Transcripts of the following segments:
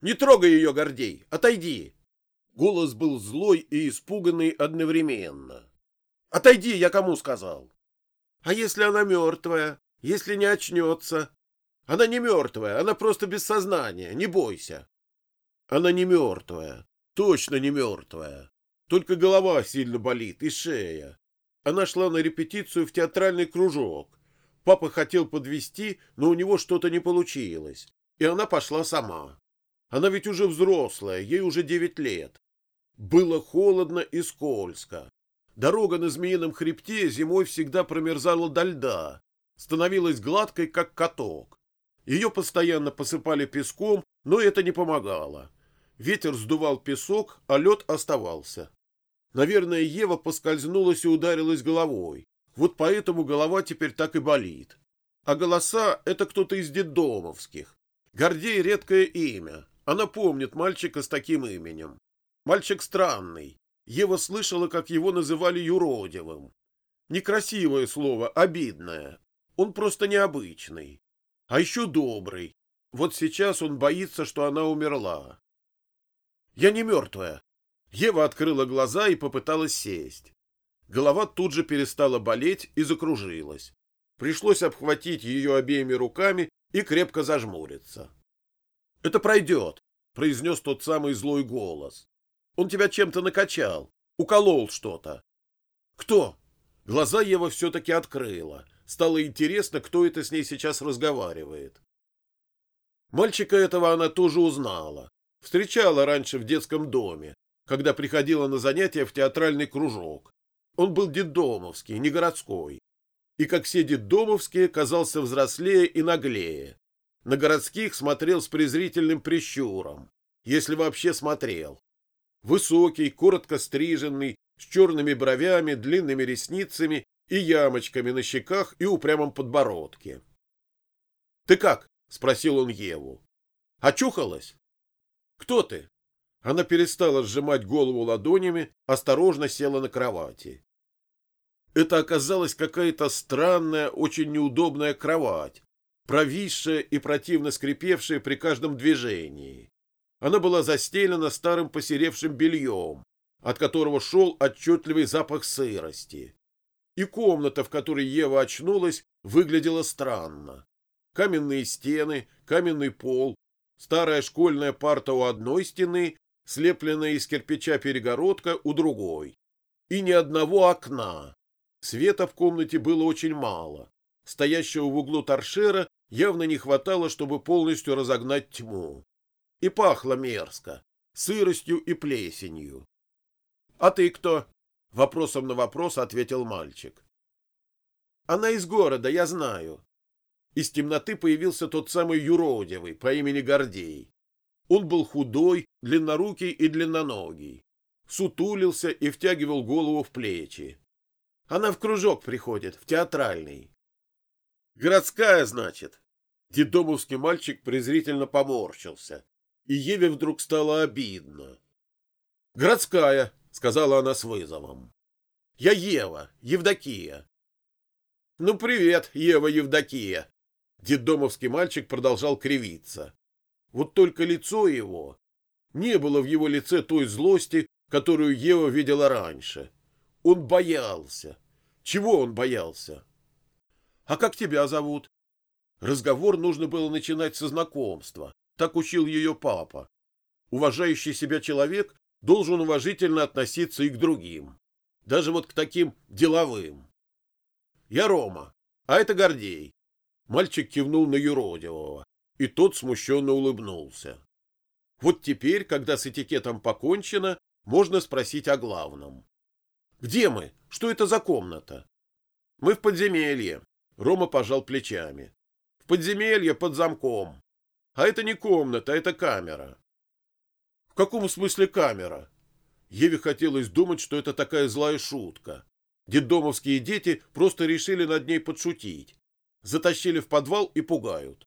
Не трогай ее, Гордей! Отойди!» Голос был злой и испуганный одновременно. «Отойди, я кому сказал?» «А если она мертвая? Если не очнется?» «Она не мертвая, она просто без сознания, не бойся». «Она не мертвая, точно не мертвая. Только голова сильно болит и шея. Она шла на репетицию в театральный кружок. Папа хотел подвести, но у него что-то не получилось, и она пошла сама. Она ведь уже взрослая, ей уже девять лет. Было холодно и скользко. Дорога на Змеином хребте зимой всегда промерзала до льда, становилась гладкой, как каток. Ее постоянно посыпали песком, но это не помогало. Ветер сдувал песок, а лед оставался. Наверное, Ева поскользнулась и ударилась головой. Вот поэтому голова теперь так и болит. А голоса — это кто-то из детдомовских. Гордей — редкое имя. Она помнит мальчика с таким именем. Мальчик странный. Ева слышала, как его называли юродивым. Некрасивое слово, обидное. Он просто необычный. А еще добрый. Вот сейчас он боится, что она умерла. Я не мертвая. Ева открыла глаза и попыталась сесть. Голова тут же перестала болеть и закружилась. Пришлось обхватить ее обеими руками и крепко зажмуриться. — Это пройдет, — произнес тот самый злой голос. Он тебя чем-то накачал, уколол что-то. Кто? Глаза Ева все-таки открыла. Стало интересно, кто это с ней сейчас разговаривает. Мальчика этого она тоже узнала. Встречала раньше в детском доме, когда приходила на занятия в театральный кружок. Он был детдомовский, не городской. И, как все детдомовские, казался взрослее и наглее. На городских смотрел с презрительным прищуром, если вообще смотрел. Высокий, коротко стриженный, с черными бровями, длинными ресницами и ямочками на щеках и упрямом подбородке. — Ты как? — спросил он Еву. — Очухалась? — Кто ты? Она перестала сжимать голову ладонями, осторожно села на кровати. Это оказалась какая-то странная, очень неудобная кровать, провисшая и противно скрипевшая при каждом движении. Она была застелена старым посеревшим бельем, от которого шел отчетливый запах сырости. И комната, в которой Ева очнулась, выглядела странно. Каменные стены, каменный пол, старая школьная парта у одной стены, слепленная из кирпича перегородка у другой. И ни одного окна. Света в комнате было очень мало. Стоящего в углу торшера явно не хватало, чтобы полностью разогнать тьму и пахло мерзко, сыростью и плесенью. — А ты кто? — вопросом на вопрос ответил мальчик. — Она из города, я знаю. Из темноты появился тот самый юродивый по имени Гордей. Он был худой, длиннорукий и длинноногий. Сутулился и втягивал голову в плечи. Она в кружок приходит, в театральный. — Городская, значит? Дедомовский мальчик презрительно поморщился и Еве вдруг стало обидно. «Городская», — сказала она с вызовом. «Я Ева, Евдокия». «Ну, привет, Ева Евдокия!» Деддомовский мальчик продолжал кривиться. Вот только лицо его... Не было в его лице той злости, которую Ева видела раньше. Он боялся. Чего он боялся? «А как тебя зовут?» Разговор нужно было начинать со знакомства, так учил ее папа. Уважающий себя человек должен уважительно относиться и к другим. Даже вот к таким деловым. Я Рома, а это Гордей. Мальчик кивнул на юродивого, и тот смущенно улыбнулся. Вот теперь, когда с этикетом покончено, можно спросить о главном. «Где мы? Что это за комната?» «Мы в подземелье», — Рома пожал плечами. «В подземелье под замком. А это не комната, это камера. В каком смысле камера? Еве хотелось думать, что это такая злая шутка. Деддомовские дети просто решили над ней подшутить. Затащили в подвал и пугают.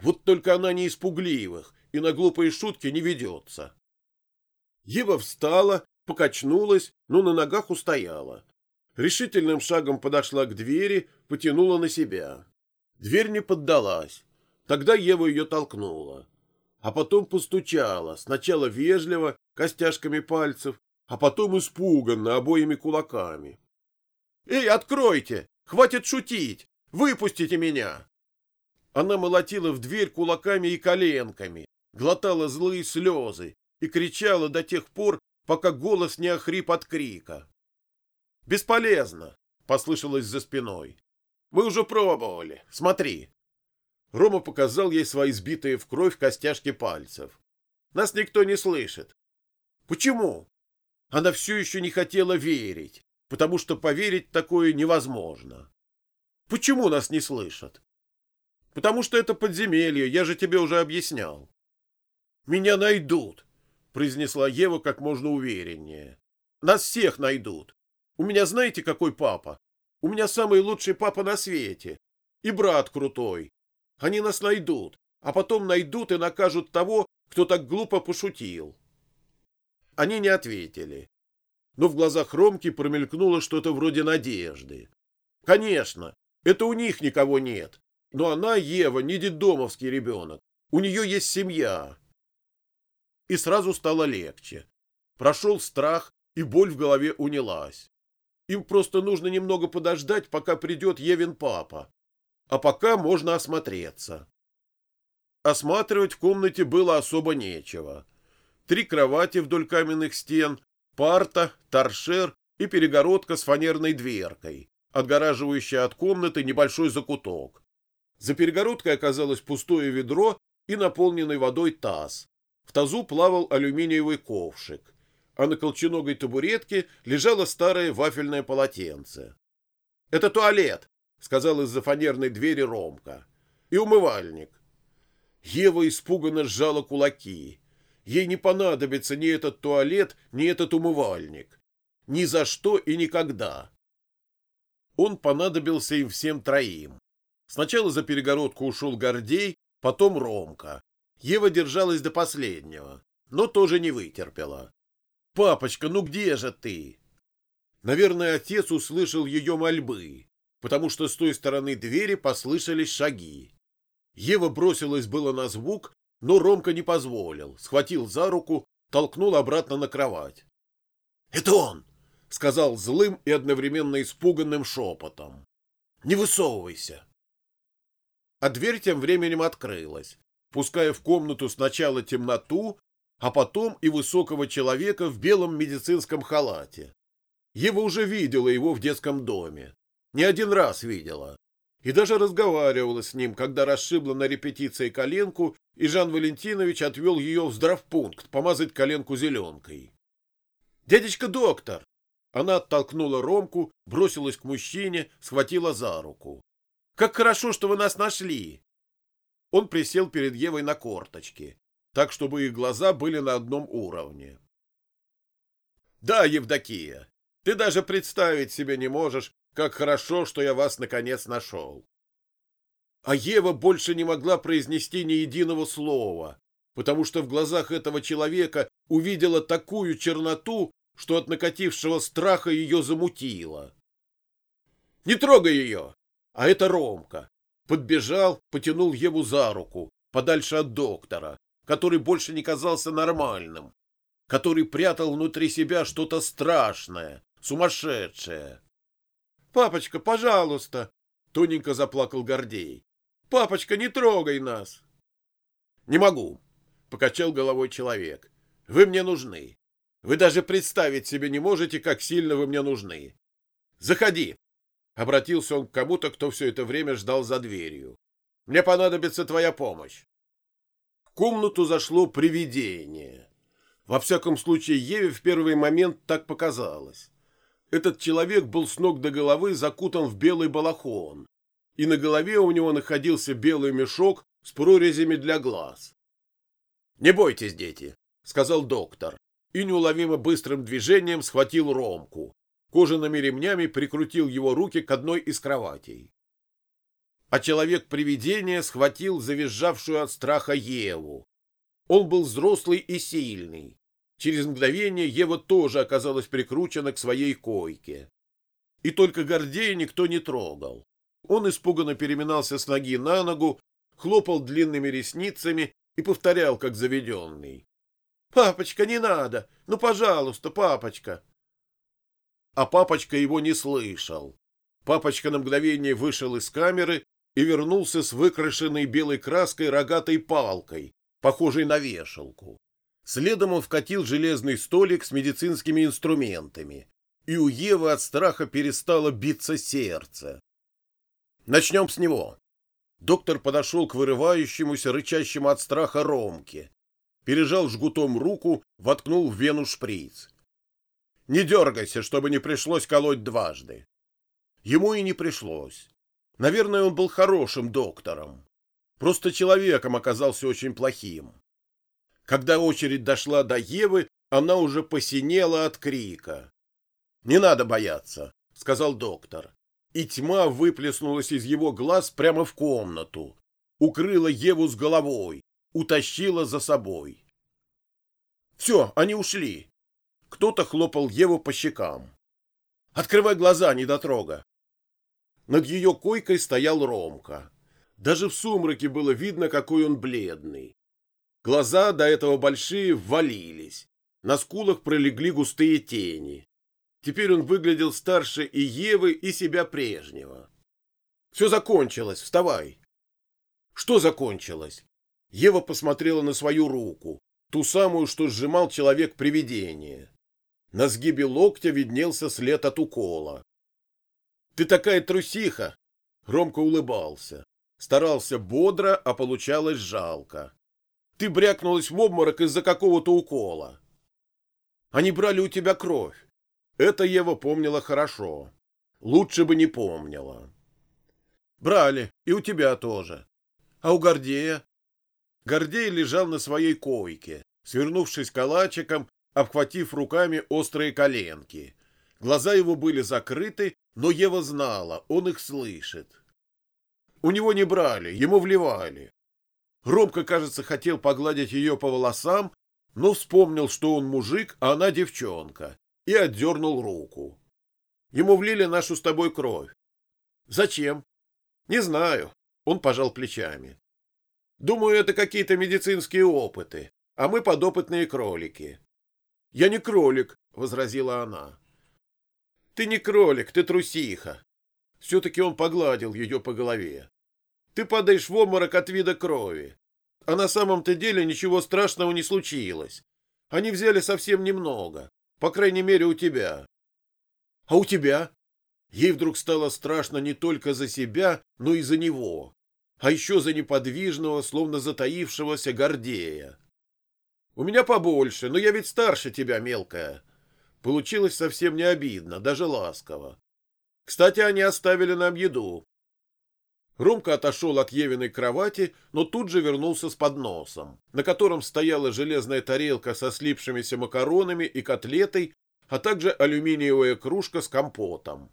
Вот только она не испугливых и на глупые шутки не ведется. Ева встала, покачнулась, но на ногах устояла. Решительным шагом подошла к двери, потянула на себя. Дверь не поддалась. Тогда Ева ее толкнула. а потом постучала, сначала вежливо, костяшками пальцев, а потом испуганно обоими кулаками. «Эй, откройте! Хватит шутить! Выпустите меня!» Она молотила в дверь кулаками и коленками, глотала злые слезы и кричала до тех пор, пока голос не охрип от крика. «Бесполезно!» — послышалось за спиной. «Мы уже пробовали. Смотри!» Рома показал ей свои сбитые в кровь костяшки пальцев. «Нас никто не слышит». «Почему?» Она все еще не хотела верить, потому что поверить такое невозможно. «Почему нас не слышат?» «Потому что это подземелье, я же тебе уже объяснял». «Меня найдут», — произнесла Ева как можно увереннее. «Нас всех найдут. У меня знаете, какой папа? У меня самый лучший папа на свете. И брат крутой. Они нас найдут, а потом найдут и накажут того, кто так глупо пошутил». Они не ответили. Но в глазах Ромки промелькнуло что-то вроде надежды. «Конечно, это у них никого нет. Но она, Ева, не детдомовский ребенок. У нее есть семья и сразу стало легче. Прошел страх, и боль в голове унялась. Им просто нужно немного подождать, пока придет Евин папа. А пока можно осмотреться. Осматривать в комнате было особо нечего. Три кровати вдоль каменных стен, парта, торшер и перегородка с фанерной дверкой, отгораживающая от комнаты небольшой закуток. За перегородкой оказалось пустое ведро и наполненный водой таз, в тазу плавал алюминиевый ковшик, а на колченогой табуретке лежало старое вафельное полотенце. — Это туалет, — сказал из-за фанерной двери Ромка. — И умывальник. Ева испуганно сжала кулаки. Ей не понадобится ни этот туалет, ни этот умывальник. Ни за что и никогда. Он понадобился им всем троим. Сначала за перегородку ушел Гордей, потом Ромка. Ева держалась до последнего, но тоже не вытерпела. «Папочка, ну где же ты?» Наверное, отец услышал ее мольбы, потому что с той стороны двери послышались шаги. Ева бросилась было на звук, но Ромка не позволил, схватил за руку, толкнул обратно на кровать. «Это он!» — сказал злым и одновременно испуганным шепотом. «Не высовывайся!» А дверь тем временем открылась, пуская в комнату сначала темноту, а потом и высокого человека в белом медицинском халате. Ева уже видела его в детском доме. Не один раз видела. И даже разговаривала с ним, когда расшибла на репетиции коленку, и Жан Валентинович отвел ее в здравпункт помазать коленку зеленкой. «Дядечка доктор!» Она оттолкнула Ромку, бросилась к мужчине, схватила за руку. «Как хорошо, что вы нас нашли! Он присел перед Евой на корточки, так, чтобы их глаза были на одном уровне. «Да, Евдокия, ты даже представить себе не можешь, как хорошо, что я вас наконец нашел». А Ева больше не могла произнести ни единого слова, потому что в глазах этого человека увидела такую черноту, что от накатившего страха ее замутило. «Не трогай ее! А это Ромка. Подбежал, потянул Еву за руку, подальше от доктора, который больше не казался нормальным, который прятал внутри себя что-то страшное, сумасшедшее. «Папочка, пожалуйста!» — тоненько заплакал Гордей. «Папочка, не трогай нас!» «Не могу!» — покачал головой человек. «Вы мне нужны. Вы даже представить себе не можете, как сильно вы мне нужны. Заходи!» Обратился он к кому-то, кто все это время ждал за дверью. «Мне понадобится твоя помощь». В комнату зашло привидение. Во всяком случае, Еве в первый момент так показалось. Этот человек был с ног до головы закутан в белый балахон, и на голове у него находился белый мешок с прорезями для глаз. «Не бойтесь, дети», — сказал доктор, и неуловимо быстрым движением схватил Ромку, кожаными ремнями прикрутил его руки к одной из кроватей. А человек-привидение схватил завизжавшую от страха Еву. Он был взрослый и сильный. Через мгновение Ева тоже оказалась прикручена к своей койке. И только Гордея никто не трогал. Он испуганно переминался с ноги на ногу, хлопал длинными ресницами и повторял, как заведенный. «Папочка, не надо! Ну, пожалуйста, папочка!» А папочка его не слышал. Папочка на мгновение вышел из камеры и вернулся с выкрашенной белой краской рогатой палкой, похожей на вешалку. Следом он вкатил железный столик с медицинскими инструментами, и у Евы от страха перестало биться сердце. Начнем с него. Доктор подошел к вырывающемуся, рычащему от страха Ромке, пережал жгутом руку, воткнул в вену шприц. Не дергайся, чтобы не пришлось колоть дважды. Ему и не пришлось. Наверное, он был хорошим доктором. Просто человеком оказался очень плохим. Когда очередь дошла до Евы, она уже посинела от крика. «Не надо бояться», — сказал доктор. И тьма выплеснулась из его глаз прямо в комнату, укрыла Еву с головой, утащила за собой. «Все, они ушли». Кто-то хлопал Еву по щекам. «Открывай глаза, недотрога!» Над ее койкой стоял Ромка. Даже в сумраке было видно, какой он бледный. Глаза, до этого большие, ввалились. На скулах пролегли густые тени. Теперь он выглядел старше и Евы, и себя прежнего. «Все закончилось, вставай!» «Что закончилось?» Ева посмотрела на свою руку, ту самую, что сжимал человек-привидение. На сгибе локтя виднелся след от укола. «Ты такая трусиха!» Ромка улыбался. Старался бодро, а получалось жалко. «Ты брякнулась в обморок из-за какого-то укола. Они брали у тебя кровь. Это Ева помнила хорошо. Лучше бы не помнила. Брали, и у тебя тоже. А у Гордея? Гордей лежал на своей койке, свернувшись калачиком, обхватив руками острые коленки. Глаза его были закрыты, но Ева знала, он их слышит. У него не брали, ему вливали. Ромка, кажется, хотел погладить ее по волосам, но вспомнил, что он мужик, а она девчонка, и отдернул руку. Ему влили нашу с тобой кровь. Зачем? Не знаю. Он пожал плечами. Думаю, это какие-то медицинские опыты, а мы подопытные кролики. Я не кролик, возразила она. Ты не кролик, ты трусиха. Все-таки он погладил ее по голове. Ты падаешь в обморок от вида крови. А на самом-то деле ничего страшного не случилось. Они взяли совсем немного. По крайней мере, у тебя. А у тебя? Ей вдруг стало страшно не только за себя, но и за него. А еще за неподвижного, словно затаившегося Гордея. У меня побольше, но я ведь старше тебя, мелкая. Получилось совсем не обидно, даже ласково. Кстати, они оставили нам еду. Ромка отошел от Евиной кровати, но тут же вернулся с подносом, на котором стояла железная тарелка со слипшимися макаронами и котлетой, а также алюминиевая кружка с компотом.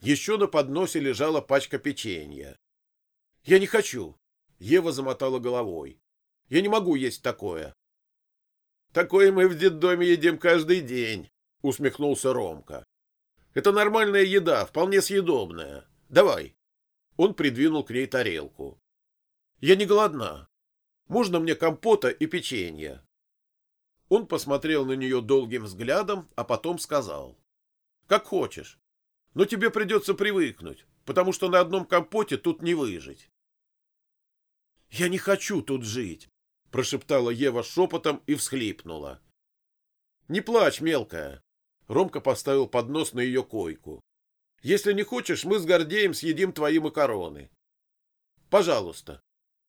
Еще на подносе лежала пачка печенья. — Я не хочу. Ева замотала головой. — Я не могу есть такое. — Такое мы в детдоме едим каждый день, — усмехнулся Ромка. — Это нормальная еда, вполне съедобная. Давай. Он придвинул к ней тарелку. «Я не голодна. Можно мне компота и печенья?» Он посмотрел на нее долгим взглядом, а потом сказал. «Как хочешь. Но тебе придется привыкнуть, потому что на одном компоте тут не выжить». «Я не хочу тут жить», — прошептала Ева шепотом и всхлипнула. «Не плачь, мелкая». Ромка поставил поднос на ее койку. Если не хочешь, мы с Гордеем съедим твои макароны. Пожалуйста.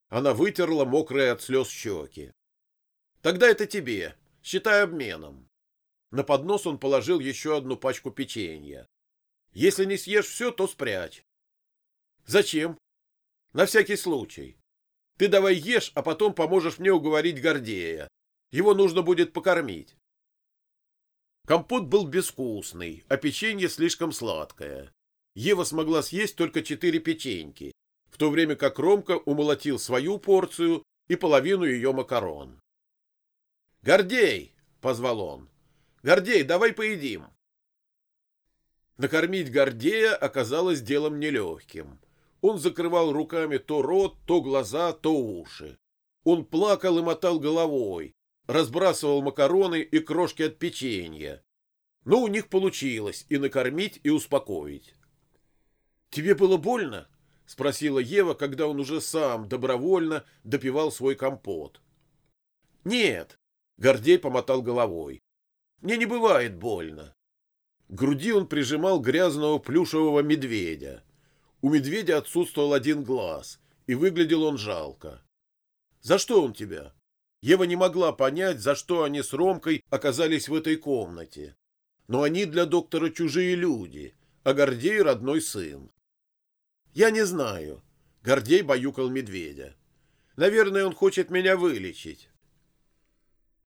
Она вытерла мокрые от слез щеки. Тогда это тебе. Считай обменом. На поднос он положил еще одну пачку печенья. Если не съешь все, то спрячь. Зачем? На всякий случай. Ты давай ешь, а потом поможешь мне уговорить Гордея. Его нужно будет покормить. Компот был безвкусный, а печенье слишком сладкое. Ева смогла съесть только четыре печеньки, в то время как Ромка умолотил свою порцию и половину ее макарон. «Гордей!» — позвал он. «Гордей, давай поедим!» Накормить Гордея оказалось делом нелегким. Он закрывал руками то рот, то глаза, то уши. Он плакал и мотал головой, разбрасывал макароны и крошки от печенья. Но у них получилось и накормить, и успокоить. «Тебе было больно?» — спросила Ева, когда он уже сам добровольно допивал свой компот. «Нет», — Гордей помотал головой. «Мне не бывает больно». К груди он прижимал грязного плюшевого медведя. У медведя отсутствовал один глаз, и выглядел он жалко. «За что он тебя?» Ева не могла понять, за что они с Ромкой оказались в этой комнате. Но они для доктора чужие люди, а Гордей — родной сын. «Я не знаю». Гордей баюкал медведя. «Наверное, он хочет меня вылечить.